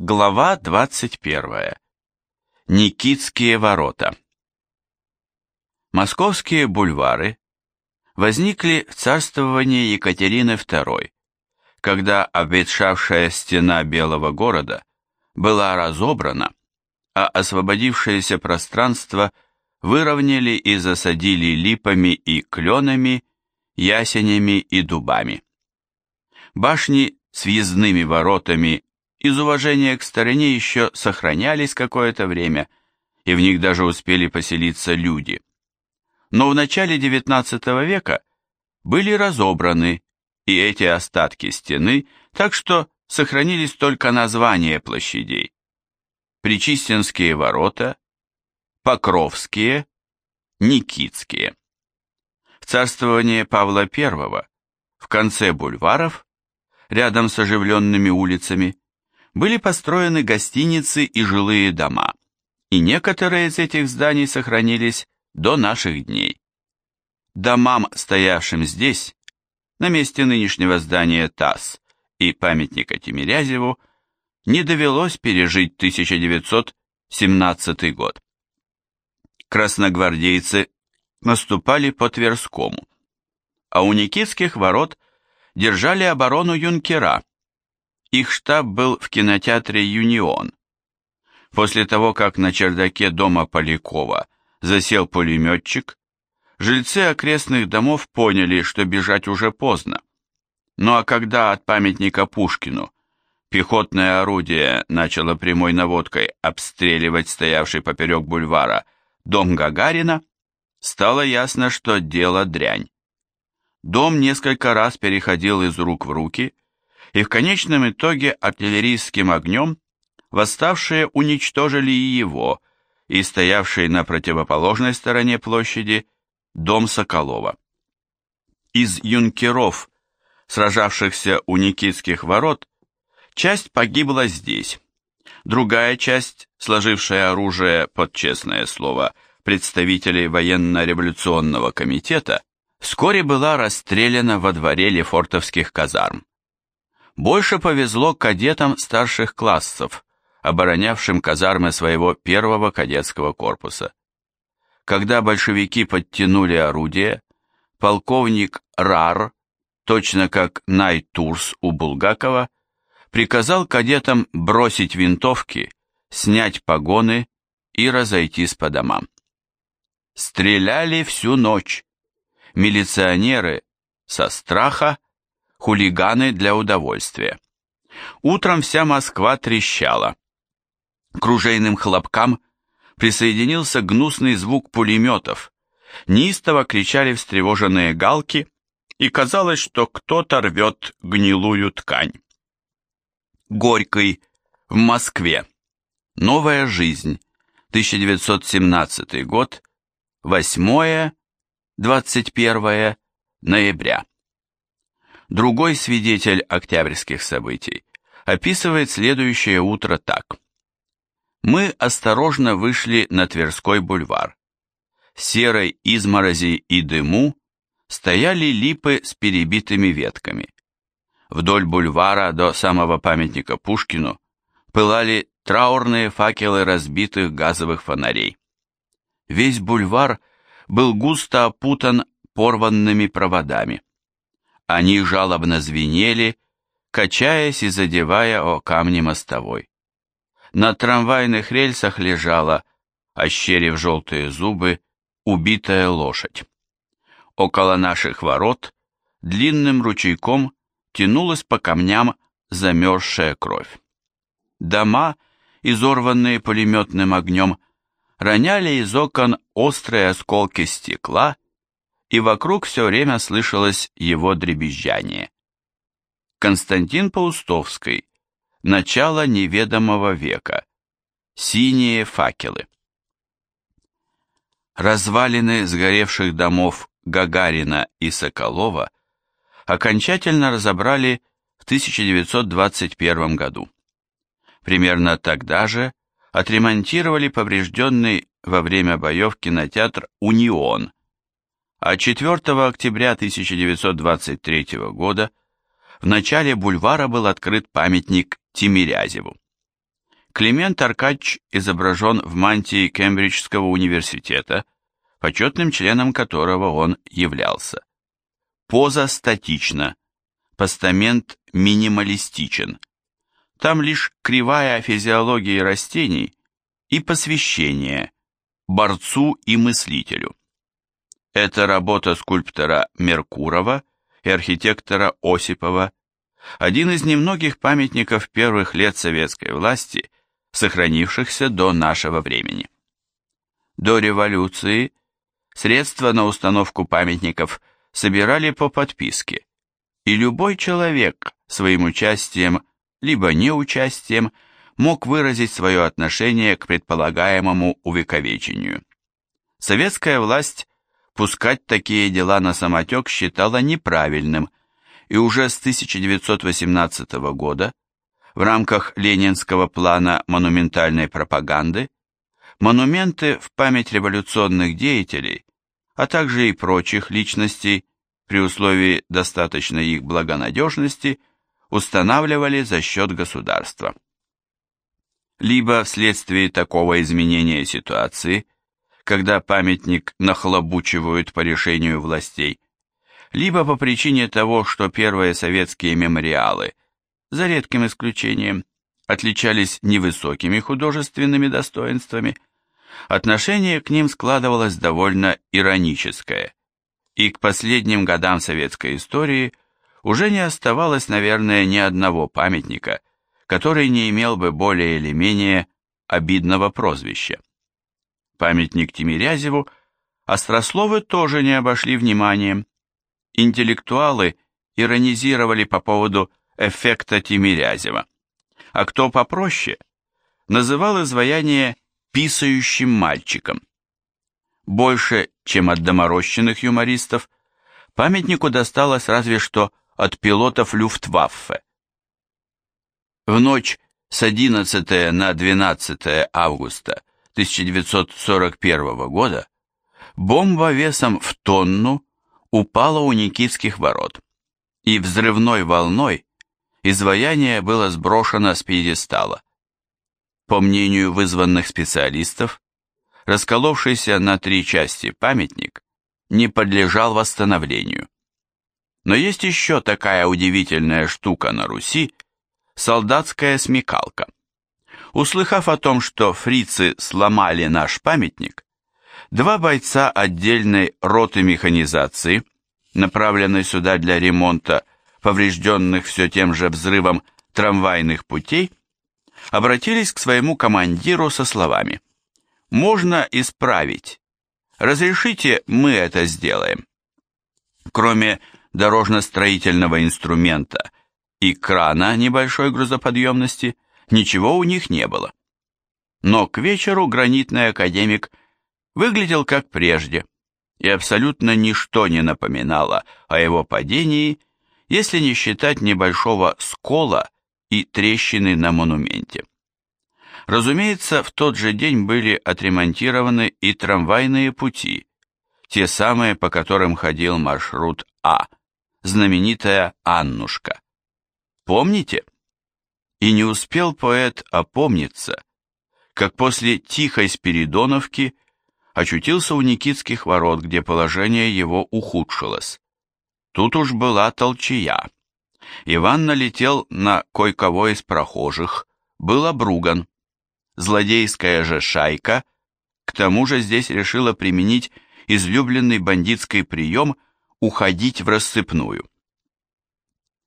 Глава 21. Никитские ворота. Московские бульвары возникли в царствовании Екатерины II, когда обветшавшая стена Белого города была разобрана, а освободившееся пространство выровняли и засадили липами и кленами, ясенями и дубами. Башни с въездными воротами из уважения к стороне еще сохранялись какое-то время, и в них даже успели поселиться люди. Но в начале XIX века были разобраны и эти остатки стены, так что сохранились только названия площадей. Причистинские ворота, Покровские, Никитские. В царствование Павла I в конце бульваров, рядом с оживленными улицами, были построены гостиницы и жилые дома, и некоторые из этих зданий сохранились до наших дней. Домам, стоявшим здесь, на месте нынешнего здания ТАСС и памятника Тимирязеву, не довелось пережить 1917 год. Красногвардейцы наступали по Тверскому, а у Никитских ворот держали оборону юнкера, их штаб был в кинотеатре «Юнион». После того, как на чердаке дома Полякова засел пулеметчик, жильцы окрестных домов поняли, что бежать уже поздно. Ну а когда от памятника Пушкину пехотное орудие начало прямой наводкой обстреливать стоявший поперек бульвара дом Гагарина, стало ясно, что дело дрянь. Дом несколько раз переходил из рук в руки, и в конечном итоге артиллерийским огнем восставшие уничтожили и его, и стоявший на противоположной стороне площади дом Соколова. Из юнкеров, сражавшихся у Никитских ворот, часть погибла здесь, другая часть, сложившая оружие под честное слово представителей военно-революционного комитета, вскоре была расстреляна во дворе Лефортовских казарм. Больше повезло кадетам старших классов, оборонявшим казармы своего первого кадетского корпуса. Когда большевики подтянули орудие, полковник Рар, точно как Найтурс у Булгакова, приказал кадетам бросить винтовки, снять погоны и разойтись по домам. Стреляли всю ночь. Милиционеры со страха хулиганы для удовольствия. Утром вся Москва трещала. К ружейным хлопкам присоединился гнусный звук пулеметов. Неистово кричали встревоженные галки, и казалось, что кто-то рвет гнилую ткань. Горький, в Москве. Новая жизнь. 1917 год. 8-21 ноября. Другой свидетель октябрьских событий описывает следующее утро так. Мы осторожно вышли на Тверской бульвар. В серой изморози и дыму стояли липы с перебитыми ветками. Вдоль бульвара до самого памятника Пушкину пылали траурные факелы разбитых газовых фонарей. Весь бульвар был густо опутан порванными проводами. Они жалобно звенели, качаясь и задевая о камни мостовой. На трамвайных рельсах лежала, ощерив желтые зубы, убитая лошадь. Около наших ворот длинным ручейком тянулась по камням замерзшая кровь. Дома, изорванные пулеметным огнем, роняли из окон острые осколки стекла и вокруг все время слышалось его дребезжание. Константин Паустовский. Начало неведомого века. Синие факелы. Развалины сгоревших домов Гагарина и Соколова окончательно разобрали в 1921 году. Примерно тогда же отремонтировали поврежденный во время боев кинотеатр «Унион», а 4 октября 1923 года в начале бульвара был открыт памятник Тимирязеву. Климент Аркадьевич изображен в мантии Кембриджского университета, почетным членом которого он являлся. Поза статична, постамент минималистичен. Там лишь кривая физиологии растений и посвящение борцу и мыслителю. Это работа скульптора Меркурова и архитектора Осипова, один из немногих памятников первых лет советской власти, сохранившихся до нашего времени. До революции средства на установку памятников собирали по подписке, и любой человек своим участием либо неучастием мог выразить свое отношение к предполагаемому увековечению. Советская власть пускать такие дела на самотек считала неправильным, и уже с 1918 года в рамках ленинского плана монументальной пропаганды монументы в память революционных деятелей, а также и прочих личностей, при условии достаточной их благонадежности, устанавливали за счет государства. Либо вследствие такого изменения ситуации, когда памятник нахлобучивают по решению властей, либо по причине того, что первые советские мемориалы, за редким исключением, отличались невысокими художественными достоинствами, отношение к ним складывалось довольно ироническое, и к последним годам советской истории уже не оставалось, наверное, ни одного памятника, который не имел бы более или менее обидного прозвища. Памятник Тимирязеву острословы тоже не обошли вниманием, интеллектуалы иронизировали по поводу эффекта Тимирязева, а кто попроще, называл изваяние «писающим мальчиком». Больше, чем от доморощенных юмористов, памятнику досталось разве что от пилотов Люфтваффе. В ночь с 11 на 12 августа 1941 года бомба весом в тонну упала у Никитских ворот, и взрывной волной изваяние было сброшено с пьедестала. По мнению вызванных специалистов, расколовшийся на три части памятник не подлежал восстановлению. Но есть еще такая удивительная штука на Руси – солдатская смекалка. Услыхав о том, что фрицы сломали наш памятник, Два бойца отдельной роты механизации, направленной сюда для ремонта поврежденных все тем же взрывом трамвайных путей, обратились к своему командиру со словами «Можно исправить. Разрешите, мы это сделаем». Кроме дорожно-строительного инструмента и крана небольшой грузоподъемности, ничего у них не было. Но к вечеру гранитный академик – выглядел как прежде, и абсолютно ничто не напоминало о его падении, если не считать небольшого скола и трещины на монументе. Разумеется, в тот же день были отремонтированы и трамвайные пути, те самые, по которым ходил маршрут А, знаменитая Аннушка. Помните? И не успел поэт опомниться, как после тихой Спиридоновки – очутился у Никитских ворот, где положение его ухудшилось. Тут уж была толчая. Иван налетел на кое-кого из прохожих, был обруган. Злодейская же шайка, к тому же здесь решила применить излюбленный бандитский прием уходить в рассыпную.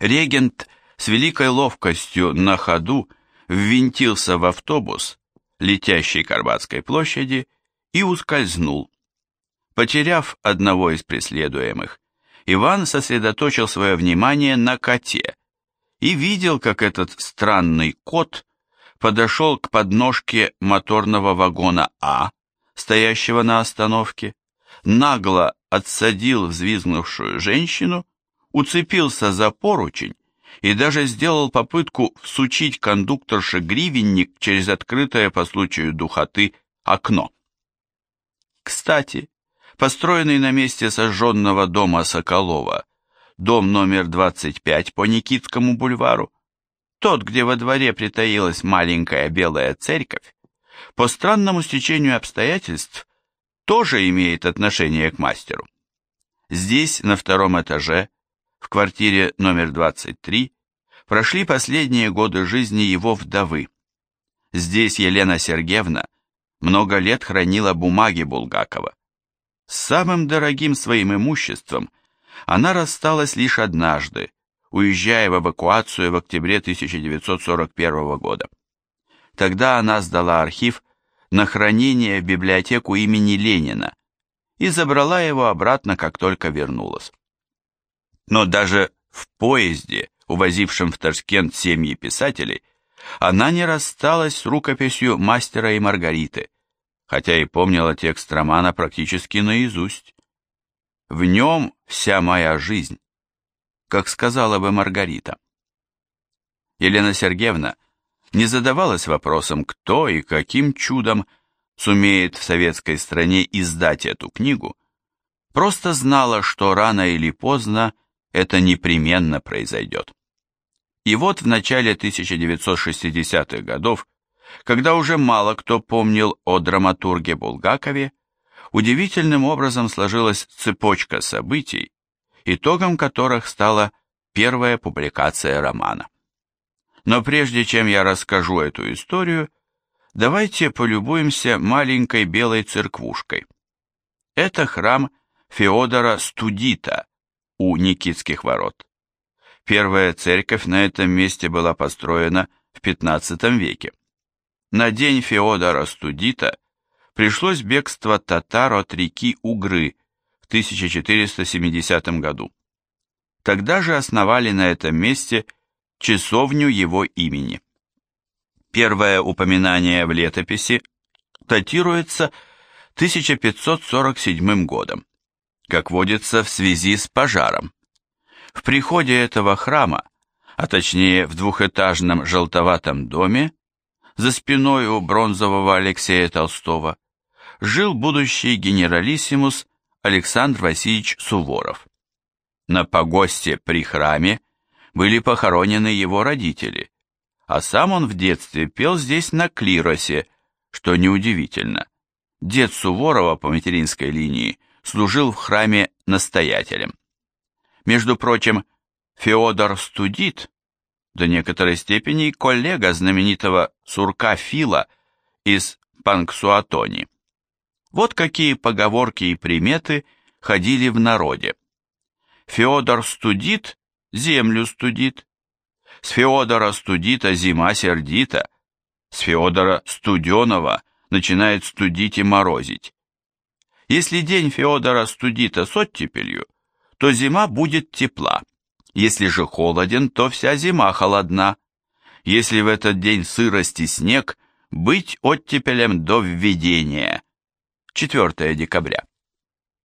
Регент с великой ловкостью на ходу ввинтился в автобус, летящий к Арбатской площади, и ускользнул. Потеряв одного из преследуемых, Иван сосредоточил свое внимание на коте и видел, как этот странный кот подошел к подножке моторного вагона А, стоящего на остановке, нагло отсадил взвизгнувшую женщину, уцепился за поручень и даже сделал попытку всучить кондукторше гривенник через открытое по случаю духоты окно. Кстати, построенный на месте сожженного дома Соколова, дом номер 25 по Никитскому бульвару, тот, где во дворе притаилась маленькая белая церковь, по странному стечению обстоятельств тоже имеет отношение к мастеру. Здесь, на втором этаже, в квартире номер 23, прошли последние годы жизни его вдовы. Здесь Елена Сергеевна много лет хранила бумаги Булгакова. С самым дорогим своим имуществом она рассталась лишь однажды, уезжая в эвакуацию в октябре 1941 года. Тогда она сдала архив на хранение в библиотеку имени Ленина и забрала его обратно, как только вернулась. Но даже в поезде, увозившем в Ташкент семьи писателей, она не рассталась с рукописью «Мастера и Маргариты», хотя и помнила текст романа практически наизусть. В нем вся моя жизнь, как сказала бы Маргарита. Елена Сергеевна не задавалась вопросом, кто и каким чудом сумеет в советской стране издать эту книгу, просто знала, что рано или поздно это непременно произойдет. И вот в начале 1960-х годов, когда уже мало кто помнил о драматурге Булгакове, удивительным образом сложилась цепочка событий, итогом которых стала первая публикация романа. Но прежде чем я расскажу эту историю, давайте полюбуемся маленькой белой церквушкой. Это храм Феодора Студита у Никитских ворот. Первая церковь на этом месте была построена в XV веке. На день Феодора Студита пришлось бегство татар от реки Угры в 1470 году. Тогда же основали на этом месте часовню его имени. Первое упоминание в летописи датируется 1547 годом, как водится в связи с пожаром. В приходе этого храма, а точнее в двухэтажном желтоватом доме, за спиной у бронзового Алексея Толстого, жил будущий генералиссимус Александр Васильевич Суворов. На погосте при храме были похоронены его родители, а сам он в детстве пел здесь на клиросе, что неудивительно. Дед Суворова по материнской линии служил в храме настоятелем. Между прочим, Феодор Студит до некоторой степени коллега знаменитого сурка Фила из Панксуатони. Вот какие поговорки и приметы ходили в народе. Феодор студит, землю студит. С Феодора студита зима сердита. С Феодора студеного начинает студить и морозить. Если день Феодора студита с оттепелью, то зима будет тепла. Если же холоден, то вся зима холодна. Если в этот день сырость и снег, быть оттепелем до введения. 4 декабря.